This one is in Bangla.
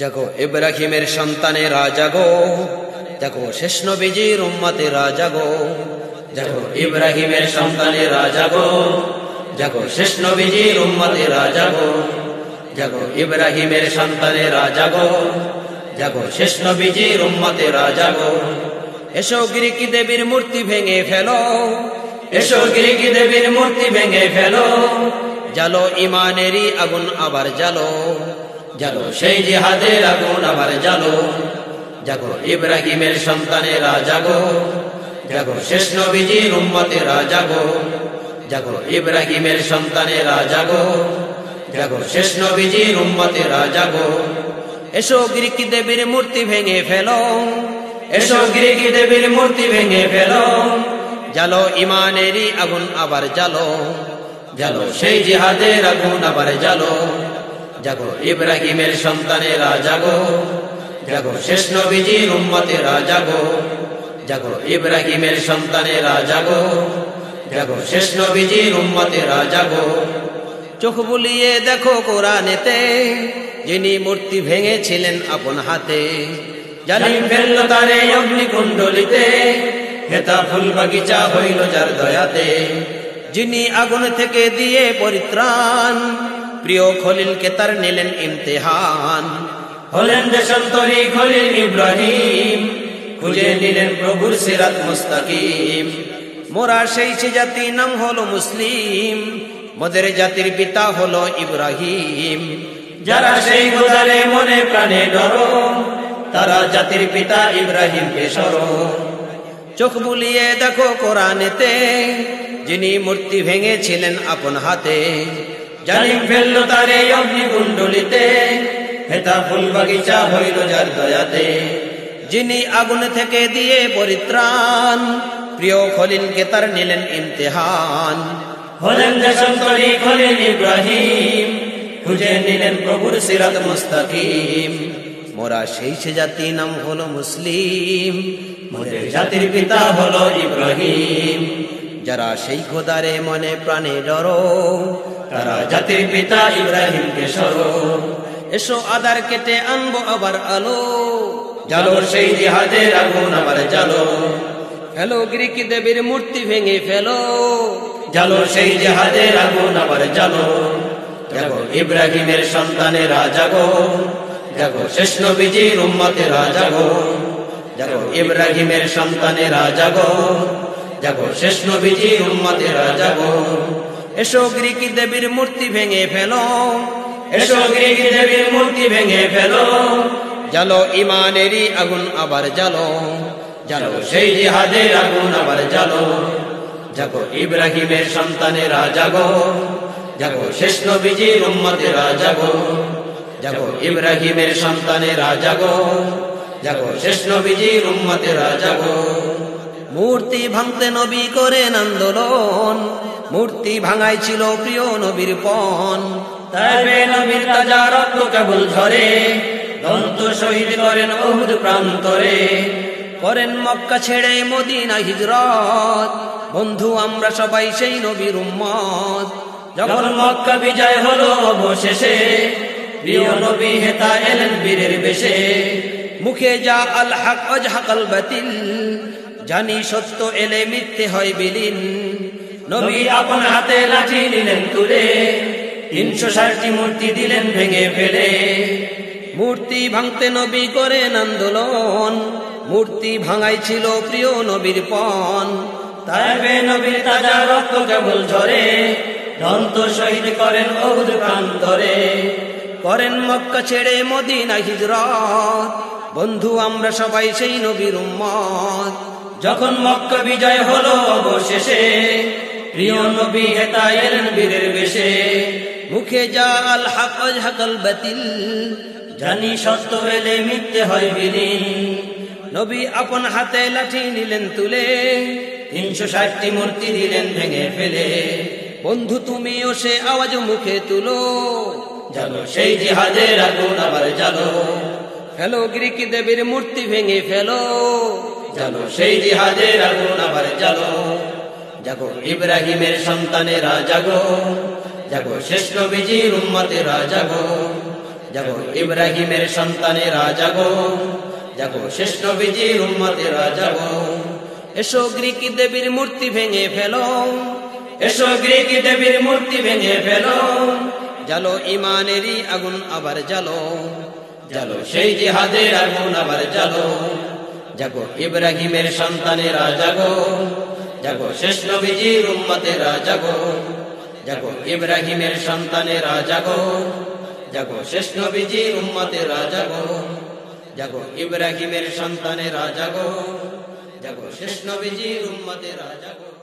জাগো ইব্রাহিমের সন্তানেরা জাগো জাগো শেষ নবীজির উম্মতেরা জাগো জাগো ইব্রাহিমের সন্তানেরা জাগো জাগো শেষ নবীজির উম্মতেরা জাগো জাগো ইব্রাহিমের সন্তানেরা জাগো জাগো শেষ নবীজির উম্মতেরা জাগো এসো গ্রিকি দেবীর মূর্তি ভেঙে ফেলো। এসো গ্রিকি দেবীর মূর্তি ভেঙে ফেলো। জালো ইমানেরই আগুন আবার জালো জালো সেই জিহাদের আগুন আবার জালো জাগো, ইব্রাহিমের সন্তানেরা জাগো। জাগো, শেষ নবীজির উম্মতেরা জাগো। জাগো, ইব্রাহিমের সন্তানেরা জাগো। জাগো, শেষ নবীজির উম্মতেরা জাগো। এসো গ্রিক দেবীর মূর্তি ভেঙে ফেলো। এসো গ্রিক দেবীর মূর্তি ভেঙে ফেলো। জালো, ইমানেরই আগুন আবার জালো। জালো, সেই জিহাদের আগুন আবার জালো। জাগো। ইব্রাহিমের সন্তানেরা জাগো। জাগো। শেষ নবীজির উম্মতেরা জাগো। জাগো। ইব্রাহিমের সন্তানেরা জাগো। জাগো। শেষ নবীজির উম্মতেরা জাগো। চোখ বুলিয়ে দেখো কোরআনেতে, যিনি মূর্তি ভেঙেছিলেন আপন হাতে। জালিম ফেলল তারে অগ্নিকুণ্ডলিতে, হেতা ফুল বাগিচা হইল যার দয়াতে। যিনি আগুন থেকে দিয়ে পরিত্রাণ প্রিয় খলিলকে তার নিলেন ইমতেহান। হলেন দেশান্তরী খলিল ইব্রাহিম খুঁজে নিলেন প্রভুর সিরাত মুস্তাকিম। মোরা সেই সে জাতি নাম হলো মুসলিম। মোদের জাতির পিতা হলো ইব্রাহিম। যারা সেই গোদারে মনে প্রাণে ডর তারা জাতির পিতা ইব্রাহিম পেশর চোখ বুলিয়ে দেখো কোরআনেতে যিনি মূর্তি ভেঙেছিলেন আপন হাতে। জালিম ফেলল তারে অগ্নিকুণ্ডলিতে, হেতা ফুল বাগিচা হইল যার দয়াতে। যিনি আগুন থেকে দিয়ে পরিত্রাণ, প্রিয় খলিলকে তার নিলেন ইমতেহান। হলেন দেশান্তরী খলিল ইব্রাহিম, খুঁজে নিলেন প্রভুর সিরাত মুস্তাকিম। মোরা সেই সে জাতি নাম হলো মুসলিম, মোদের জাতির পিতা হলো ইব্রাহিম। যারা সেই খোদারে মনে প্রাণে ডরো তারা জাতির পিতা ইব্রাহিমকে সরো। এসো আদার কেটে আনব আবার আলো। জালো সেই জিহাদের আগুন আবার জালো। ফেলো গ্রিক দেবীর মূর্তি ভেঙে ফেলো। জালো সেই জেহাদের আগুন আবার জালো। জাগো ইব্রাহিমের সন্তানেরা জাগো। জাগো শেষ নবীজির উম্মতেরা জাগো। জাগো ইব্রাহিমের সন্তানেরা জাগো। জাগো শেষ নবীজির উম্মতেরা জাগো। এসো গ্রিক দেবীর মূর্তি ভেঙে ফেলো। এসো গ্রিক দেবীর মূর্তি ভেঙে ফেলো। জালো ইমানেরই আগুন আবার জালো জালো সেই জিহাদের আগুন আবার জালো জাগো ইব্রাহিমের সন্তানেরা জাগো। জাগো শেষ নবীজির উম্মতেরা জাগো। জাগো ইব্রাহিমের সন্তানেরা জাগো। জাগো শেষ নবীজির উম্মতেরা জাগো। মূর্তি ভাঙতে নবী করেন আন্দোলন। মূর্তি ভাঙাই ছিল প্রিয় নবীর পণ। তাইবে নবীর তাজা রক্ত কেবল ঝরে, দন্ত শহীদ করেন অহুদ প্রান্তরে। করেন মক্কা ছেড়ে মদিনা হিজরত। বন্ধু, আমরা সবাই সেই নবীর উম্মত। যখন মক্কা বিজয় হলো অবশেষে, প্রিয় নবী হেতা এলেন বীরের বেশে। মুখে যা আল হক বাতিল, জানি সত্য এলে মিথ্যে হয় বিলীন। নবী আপন হাতে লাঠি নিলেন তুলে, তিনশো ষাটটি মূর্তি দিলেন ভেঙে ফেলে। মূর্তি ভাঙতে নবী করেন আন্দোলন, মূর্তি ভাঙাই ছিল প্রিয় নবীর পণ। তাইবে নবীর তাজা রক্ত কেবল ঝরে, দন্ত শহীদ করেন অহুদ প্রাণ ধরে। করেন মক্কা ছেড়ে মদিনা হিজরত, বন্ধু আমরা সবাই সেই নবীর উম্মত। যখন মক্কা বিজয় হলো অবশেষে প্রিয় নবী হেতা এলেন বীরের বেশে। মুখে যা আল হাক হাকাল বাতিল, জানি সত্য এলে মিথ্যে হয় বিলীন। নবী আপন হাতে লাঠি নিলেন তুলে, তিনশো ষাটটি মূর্তি দিলেন ভেঙে ফেলে। বন্ধু তুমিও সে আওয়াজ মুখে তুলো, জানো সেই জিহাদের আগুন আবার জানো ফেলো গ্রিক দেবীর মূর্তি ভেঙে ফেলো, জানো সেই জিহাদের আগুন আবার জানো জাগো, ইব্রাহিমের সন্তানেরা জাগো। জাগো শেষ নবীজির উম্মতেরা জাগো। জাগো, ইব্রাহিমের সন্তানেরা জাগো। জাগো শেষ নবীজির উম্মতেরা জাগো। এসো গ্রিক দেবীর মূর্তি ভেঙে ফেলো। এসো গ্রিক দেবীর মূর্তি ভেঙে ফেলো। জালো, ইমানেরই আগুন আবার জালো জালো, সেই জিহাদের আগুন আবার জালো জাগো, ইব্রাহিমের সন্তানেরা জাগো। জাগো, শেষ নবীজির উম্মতেরা জাগো। জাগো, ইব্রাহিমের সন্তানেরা জাগো। জাগো, শেষ নবীজির উম্মতেরা জাগো। জাগো, ইব্রাহিমের সন্তানেরা জাগো। জাগো, শেষ নবীজির উম্মতেরা জাগো।